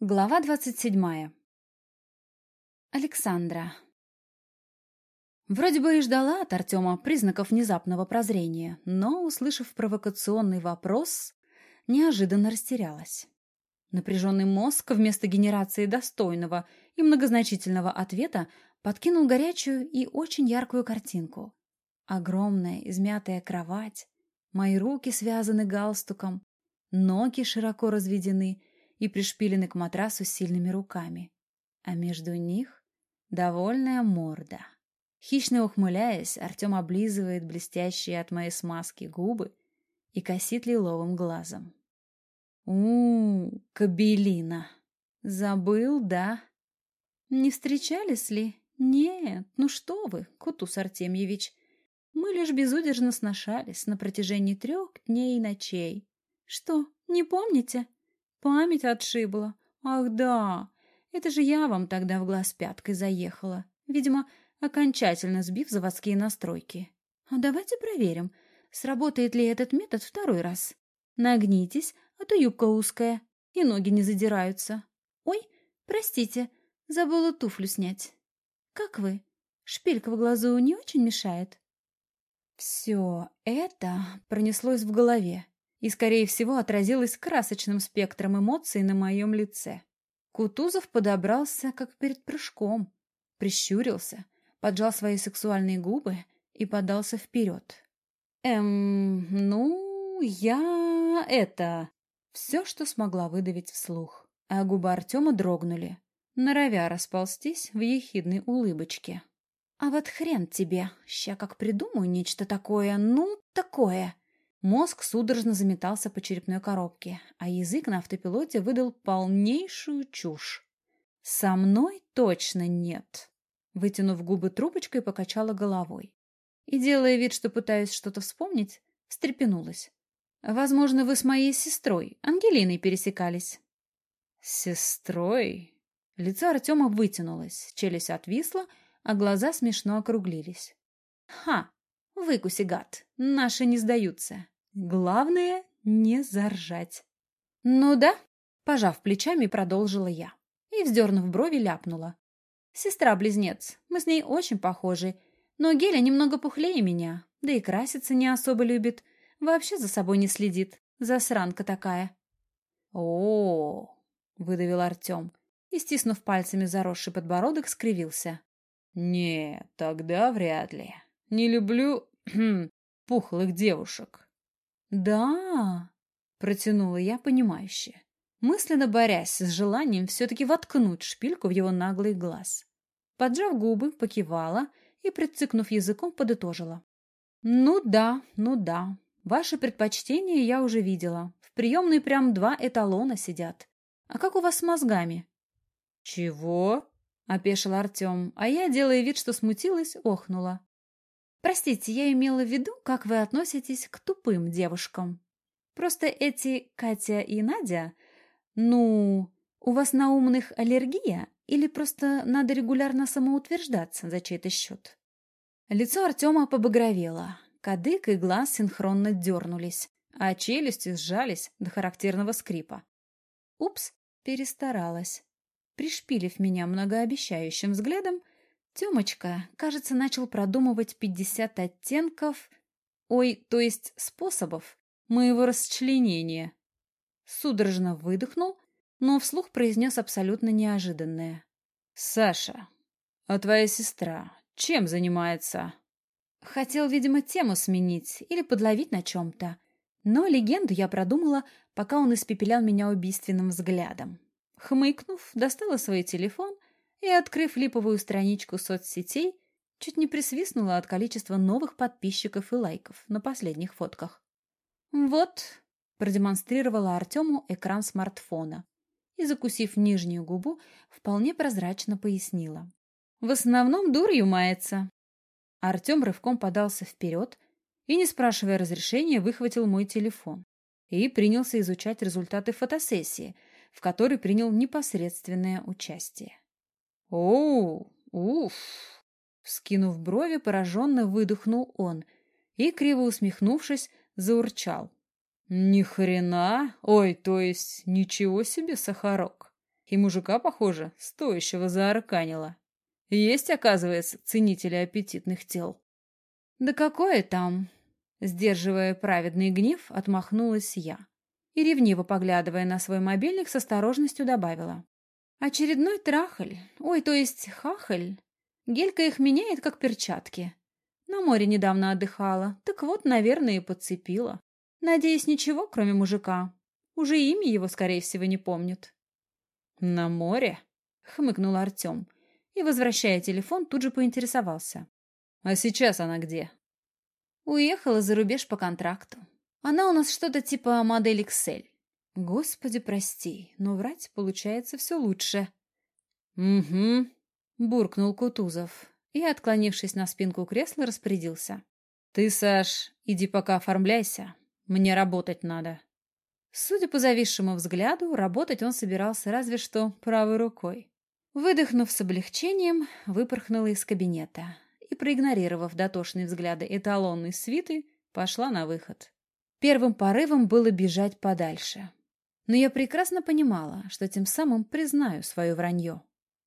Глава двадцать седьмая. Александра. Вроде бы и ждала от Артема признаков внезапного прозрения, но, услышав провокационный вопрос, неожиданно растерялась. Напряженный мозг вместо генерации достойного и многозначительного ответа подкинул горячую и очень яркую картинку. Огромная измятая кровать, мои руки связаны галстуком, ноги широко разведены — и пришпилены к матрасу сильными руками, а между них довольная морда. Хищно ухмыляясь, Артем облизывает блестящие от моей смазки губы и косит лиловым глазом. у, -у кабелина! Забыл, да? Не встречались ли? Нет, ну что вы, Кутус Артемьевич, мы лишь безудержно сношались на протяжении трех дней и ночей. Что, не помните? Память отшибла. Ах да, это же я вам тогда в глаз пяткой заехала. Видимо, окончательно сбив заводские настройки. А давайте проверим, сработает ли этот метод второй раз. Нагнитесь, а то юбка узкая, и ноги не задираются. Ой, простите, забыла туфлю снять. Как вы? Шпилька в глазу не очень мешает? Все это пронеслось в голове и, скорее всего, отразилось красочным спектром эмоций на моем лице. Кутузов подобрался, как перед прыжком, прищурился, поджал свои сексуальные губы и подался вперед. «Эм, ну, я... это...» Все, что смогла выдавить вслух. А губы Артема дрогнули, норовя расползтись в ехидной улыбочке. «А вот хрен тебе, ща как придумаю нечто такое, ну, такое!» Мозг судорожно заметался по черепной коробке, а язык на автопилоте выдал полнейшую чушь. «Со мной точно нет!» Вытянув губы трубочкой, покачала головой. И, делая вид, что пытаюсь что-то вспомнить, встрепенулась. «Возможно, вы с моей сестрой, Ангелиной, пересекались». «Сестрой?» Лицо Артема вытянулось, челюсть отвисла, а глаза смешно округлились. «Ха! Выкуси, гад! Наши не сдаются!» Главное — не заржать. «Ну да», — пожав плечами, продолжила я. И, вздернув брови, ляпнула. «Сестра-близнец. Мы с ней очень похожи. Но Геля немного пухлее меня, да и краситься не особо любит. Вообще за собой не следит. Засранка такая». «О-о-о!» — выдавил Артем и, стиснув пальцами заросший подбородок, скривился. «Не, тогда вряд ли. Не люблю пухлых девушек». «Да!» — протянула я понимающе, мысленно борясь с желанием все-таки воткнуть шпильку в его наглый глаз. Поджав губы, покивала и, прицикнув языком, подытожила. «Ну да, ну да. Ваши предпочтения я уже видела. В приемной прям два эталона сидят. А как у вас с мозгами?» «Чего?» — опешил Артем, а я, делая вид, что смутилась, охнула. Простите, я имела в виду, как вы относитесь к тупым девушкам. Просто эти Катя и Надя, ну, у вас на умных аллергия или просто надо регулярно самоутверждаться за чей-то счет? Лицо Артема побагровело, кадык и глаз синхронно дернулись, а челюсти сжались до характерного скрипа. Упс, перестаралась. Пришпилив меня многообещающим взглядом, Тёмочка, кажется, начал продумывать пятьдесят оттенков, ой, то есть способов моего расчленения. Судорожно выдохнул, но вслух произнес абсолютно неожиданное. «Саша, а твоя сестра чем занимается?» Хотел, видимо, тему сменить или подловить на чем-то. Но легенду я продумала, пока он испепелял меня убийственным взглядом. Хмыкнув, достала свой телефон и, открыв липовую страничку соцсетей, чуть не присвистнула от количества новых подписчиков и лайков на последних фотках. «Вот», — продемонстрировала Артему экран смартфона и, закусив нижнюю губу, вполне прозрачно пояснила. «В основном дурью мается». Артем рывком подался вперед и, не спрашивая разрешения, выхватил мой телефон и принялся изучать результаты фотосессии, в которой принял непосредственное участие. «Оу, уф!» Вскинув брови, пораженно выдохнул он и, криво усмехнувшись, заурчал. «Ни хрена! Ой, то есть ничего себе, Сахарок! И мужика, похоже, стоящего заарканила. Есть, оказывается, ценители аппетитных тел. Да какое там? Сдерживая праведный гнев, отмахнулась я. И ревниво поглядывая на свой мобильник, с осторожностью добавила. Очередной трахаль, ой, то есть хахаль. Гелька их меняет, как перчатки. На море недавно отдыхала, так вот, наверное, и подцепила. Надеюсь, ничего, кроме мужика. Уже имя его, скорее всего, не помнит. «На море?» — хмыкнул Артем. И, возвращая телефон, тут же поинтересовался. «А сейчас она где?» Уехала за рубеж по контракту. Она у нас что-то типа модель Excel. Господи, прости, но врать получается все лучше. «Угу», — буркнул Кутузов и, отклонившись на спинку кресла, распорядился. «Ты, Саш, иди пока оформляйся. Мне работать надо». Судя по зависшему взгляду, работать он собирался разве что правой рукой. Выдохнув с облегчением, выпорхнула из кабинета и, проигнорировав дотошные взгляды эталонной свиты, пошла на выход. Первым порывом было бежать подальше. Но я прекрасно понимала, что тем самым признаю свое вранье.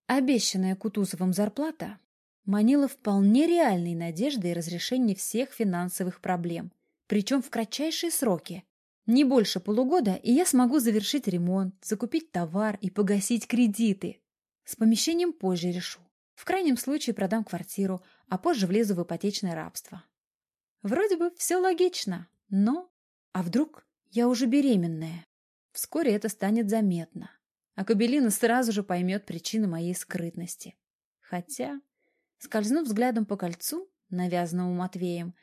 Обещанная Кутузовым зарплата манила вполне реальной надеждой разрешения всех финансовых проблем, причем в кратчайшие сроки. Не больше полугода, и я смогу завершить ремонт, закупить товар и погасить кредиты. С помещением позже решу. В крайнем случае продам квартиру, а позже влезу в ипотечное рабство. Вроде бы все логично, но... А вдруг я уже беременная? Вскоре это станет заметно, а Кабелина сразу же поймет причины моей скрытности. Хотя, скользнув взглядом по кольцу, навязанному Матвеем,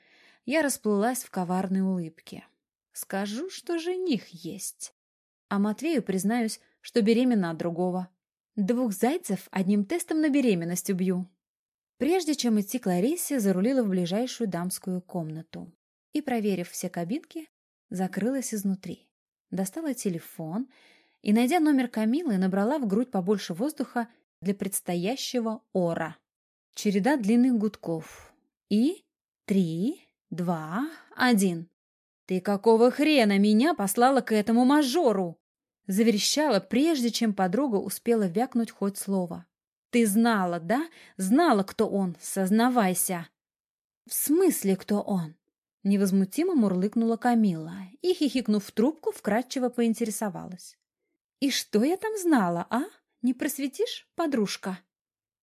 я расплылась в коварной улыбке. Скажу, что жених есть. А Матвею признаюсь, что беременна от другого. Двух зайцев одним тестом на беременность убью. Прежде чем идти к Ларисе, зарулила в ближайшую дамскую комнату и, проверив все кабинки, закрылась изнутри. Достала телефон и, найдя номер Камилы, набрала в грудь побольше воздуха для предстоящего ора. Череда длинных гудков. И три, два, один. «Ты какого хрена меня послала к этому мажору?» Заверещала, прежде чем подруга успела вякнуть хоть слово. «Ты знала, да? Знала, кто он. Сознавайся!» «В смысле, кто он?» Невозмутимо мурлыкнула Камила и, хихикнув в трубку, вкратчиво поинтересовалась. «И что я там знала, а? Не просветишь, подружка?»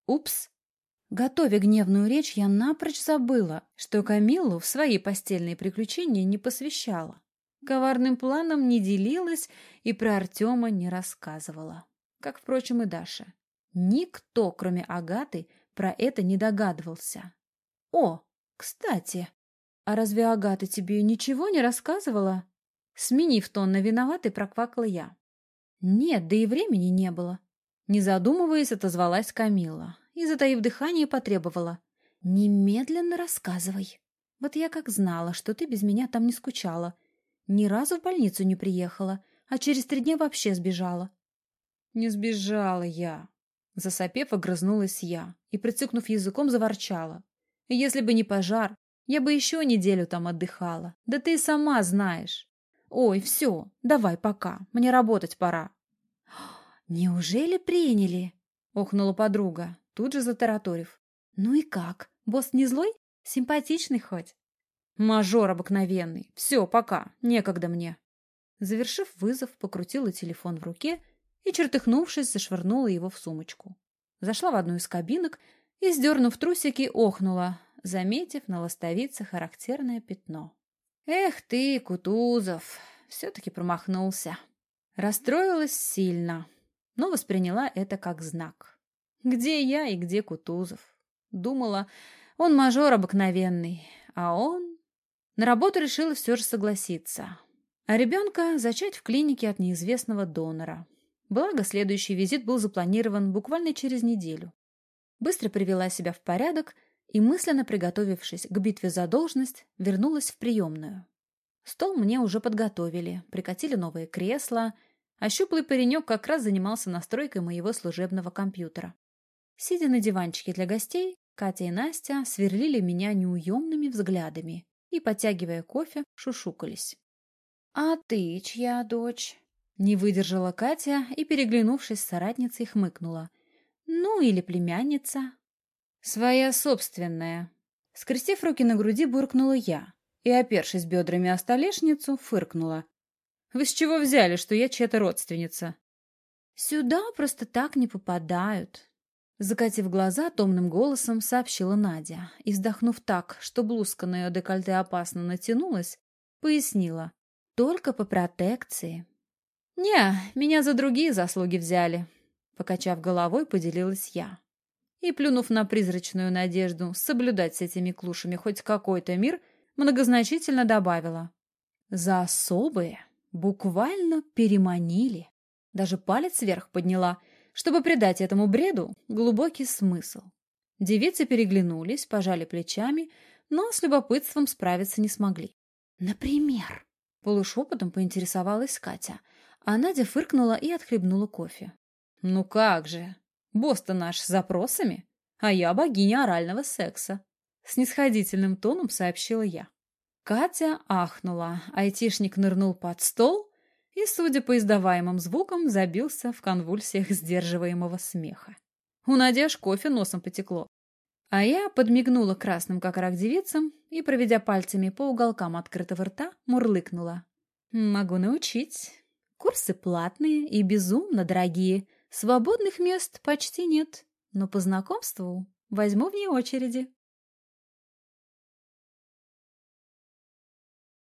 «Упс!» Готовя гневную речь, я напрочь забыла, что Камилу в свои постельные приключения не посвящала. Коварным планом не делилась и про Артема не рассказывала. Как, впрочем, и Даша. Никто, кроме Агаты, про это не догадывался. «О, кстати!» «А разве Агата тебе ничего не рассказывала?» Сменив тон на виноватый, проквакала я. «Нет, да и времени не было». Не задумываясь, отозвалась Камила и, затаив дыхание, потребовала. «Немедленно рассказывай. Вот я как знала, что ты без меня там не скучала. Ни разу в больницу не приехала, а через три дня вообще сбежала». «Не сбежала я», — засопев, огрызнулась я и, прицикнув языком, заворчала. «Если бы не пожар, я бы еще неделю там отдыхала. Да ты сама знаешь. Ой, все, давай пока, мне работать пора. Неужели приняли? Охнула подруга, тут же затараторив. Ну и как? Босс не злой? Симпатичный хоть? Мажор обыкновенный. Все, пока, некогда мне. Завершив вызов, покрутила телефон в руке и, чертыхнувшись, зашвырнула его в сумочку. Зашла в одну из кабинок и, сдернув трусики, охнула, заметив на ластовице характерное пятно. «Эх ты, Кутузов!» Все-таки промахнулся. Расстроилась сильно, но восприняла это как знак. Где я и где Кутузов? Думала, он мажор обыкновенный, а он... На работу решила все же согласиться. А ребенка зачать в клинике от неизвестного донора. Благо, следующий визит был запланирован буквально через неделю. Быстро привела себя в порядок и, мысленно приготовившись к битве за должность, вернулась в приемную. Стол мне уже подготовили, прикатили новые кресла, а щуплый паренек как раз занимался настройкой моего служебного компьютера. Сидя на диванчике для гостей, Катя и Настя сверлили меня неуемными взглядами и, подтягивая кофе, шушукались. «А ты чья дочь?» Не выдержала Катя и, переглянувшись с соратницей, хмыкнула. «Ну, или племянница». «Своя собственная». Скрестив руки на груди, буркнула я и, опершись бедрами о столешницу, фыркнула. «Вы с чего взяли, что я чья-то родственница?» «Сюда просто так не попадают», Закатив глаза, томным голосом сообщила Надя и, вздохнув так, что блузка на ее декольте опасно натянулась, пояснила. «Только по протекции». «Не, меня за другие заслуги взяли», — покачав головой, поделилась я. И, плюнув на призрачную надежду соблюдать с этими клушами хоть какой-то мир, многозначительно добавила. «За особые буквально переманили». Даже палец вверх подняла — чтобы придать этому бреду глубокий смысл. Девицы переглянулись, пожали плечами, но с любопытством справиться не смогли. «Например?» — полушепотом поинтересовалась Катя, а Надя фыркнула и отхлебнула кофе. «Ну как же! Босс-то наш с запросами, а я богиня орального секса!» Снисходительным тоном сообщила я. Катя ахнула, айтишник нырнул под стол и, судя по издаваемым звукам, забился в конвульсиях сдерживаемого смеха. У Надеж кофе носом потекло. А я подмигнула красным как рак девицам и, проведя пальцами по уголкам открытого рта, мурлыкнула. «Могу научить. Курсы платные и безумно дорогие. Свободных мест почти нет, но по знакомству возьму вне очереди».